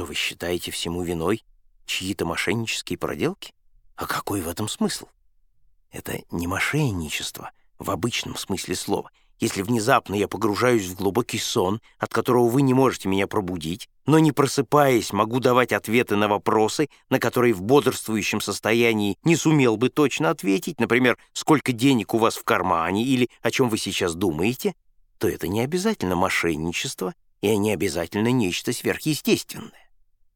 Что вы считаете всему виной чьи-то мошеннические проделки? А какой в этом смысл? Это не мошенничество в обычном смысле слова. Если внезапно я погружаюсь в глубокий сон, от которого вы не можете меня пробудить, но не просыпаясь, могу давать ответы на вопросы, на которые в бодрствующем состоянии не сумел бы точно ответить, например, сколько денег у вас в кармане или о чем вы сейчас думаете, то это не обязательно мошенничество и не обязательно нечто сверхъестественное.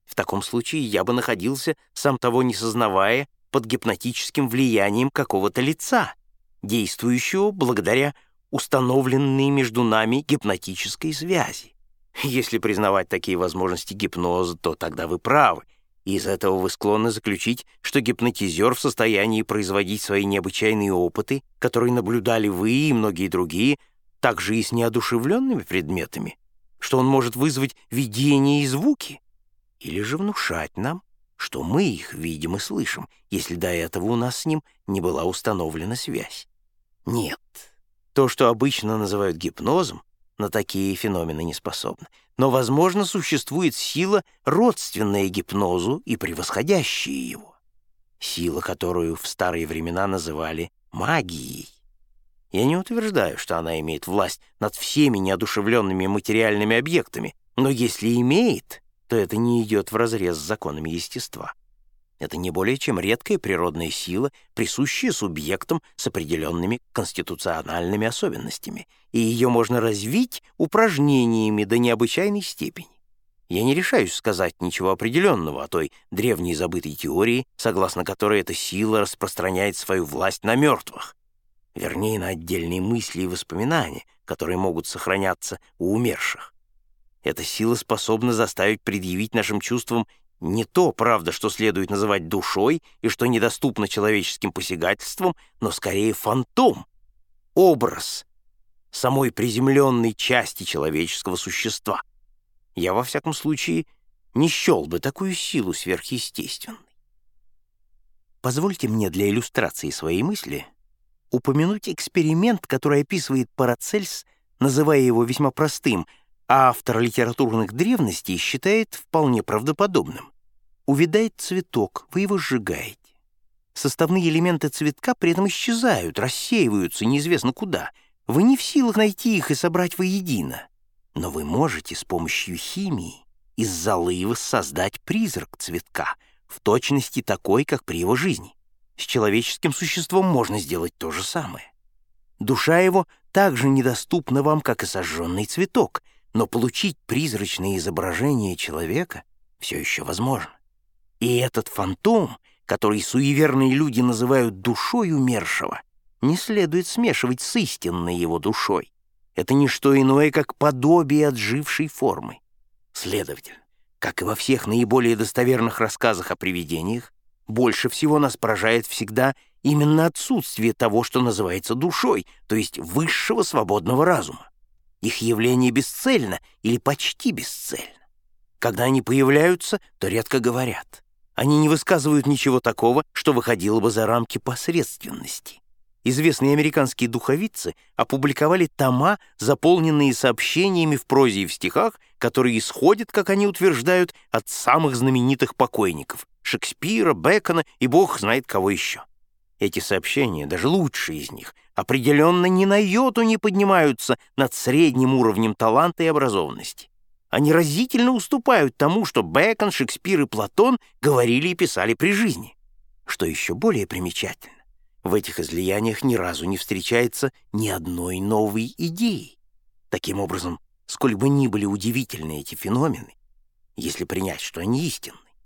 В таком случае я бы находился, сам того не сознавая, под гипнотическим влиянием какого-то лица, действующего благодаря установленной между нами гипнотической связи. Если признавать такие возможности гипноза, то тогда вы правы, из этого вы склонны заключить, что гипнотизер в состоянии производить свои необычайные опыты, которые наблюдали вы и многие другие, также и с неодушевленными предметами, что он может вызвать видения и звуки, или же внушать нам, что мы их видим и слышим, если до этого у нас с ним не была установлена связь. Нет, то, что обычно называют гипнозом, на такие феномены не способны. Но, возможно, существует сила, родственная гипнозу и превосходящая его. Сила, которую в старые времена называли магией. Я не утверждаю, что она имеет власть над всеми неодушевленными материальными объектами, но если имеет, то это не идет вразрез с законами естества. Это не более чем редкая природная сила, присущая субъектам с определенными конституциональными особенностями, и ее можно развить упражнениями до необычайной степени. Я не решаюсь сказать ничего определенного о той древней забытой теории, согласно которой эта сила распространяет свою власть на мертвых, вернее, на отдельные мысли и воспоминания, которые могут сохраняться у умерших. Эта сила способна заставить предъявить нашим чувствам не то, правда, что следует называть душой и что недоступно человеческим посягательствам, но скорее фантом, образ самой приземленной части человеческого существа. Я, во всяком случае, не счел бы такую силу сверхъестественной. Позвольте мне для иллюстрации своей мысли упомянуть эксперимент, который описывает Парацельс, называя его весьма простым — а автор литературных древностей считает вполне правдоподобным. Увядает цветок, вы его сжигаете. Составные элементы цветка при этом исчезают, рассеиваются неизвестно куда. Вы не в силах найти их и собрать воедино. Но вы можете с помощью химии из золы воссоздать призрак цветка, в точности такой, как при его жизни. С человеческим существом можно сделать то же самое. Душа его также недоступна вам, как и сожженный цветок — но получить призрачное изображение человека все еще возможно. И этот фантом, который суеверные люди называют душой умершего, не следует смешивать с истинной его душой. Это не что иное, как подобие отжившей формы. Следовательно, как и во всех наиболее достоверных рассказах о привидениях, больше всего нас поражает всегда именно отсутствие того, что называется душой, то есть высшего свободного разума. Их явление бесцельно или почти бесцельно. Когда они появляются, то редко говорят. Они не высказывают ничего такого, что выходило бы за рамки посредственности. Известные американские духовицы опубликовали тома, заполненные сообщениями в прозе и в стихах, которые исходят, как они утверждают, от самых знаменитых покойников — Шекспира, Бекона и бог знает кого еще. Эти сообщения, даже лучшие из них, определенно ни на йоту не поднимаются над средним уровнем таланта и образованности. Они разительно уступают тому, что Бэкон, Шекспир и Платон говорили и писали при жизни. Что еще более примечательно, в этих излияниях ни разу не встречается ни одной новой идеи. Таким образом, сколь бы ни были удивительны эти феномены, если принять, что они истинны,